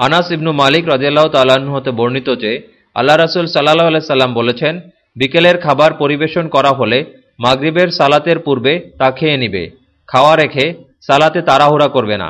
আনাস ইবনু মালিক রাজিয়াল্লাহ তাল্লাহ্ন হতে বর্ণিত যে, আল্লাহ রাসুল সাল্লাহ আল্লাহ সাল্লাম বলেছেন, বিকেলের খাবার পরিবেশন করা হলে মাগরিবের সালাতের পূর্বে তা খেয়ে নিবে, খাওয়া রেখে সালাতে তাড়াহুড়া করবে না।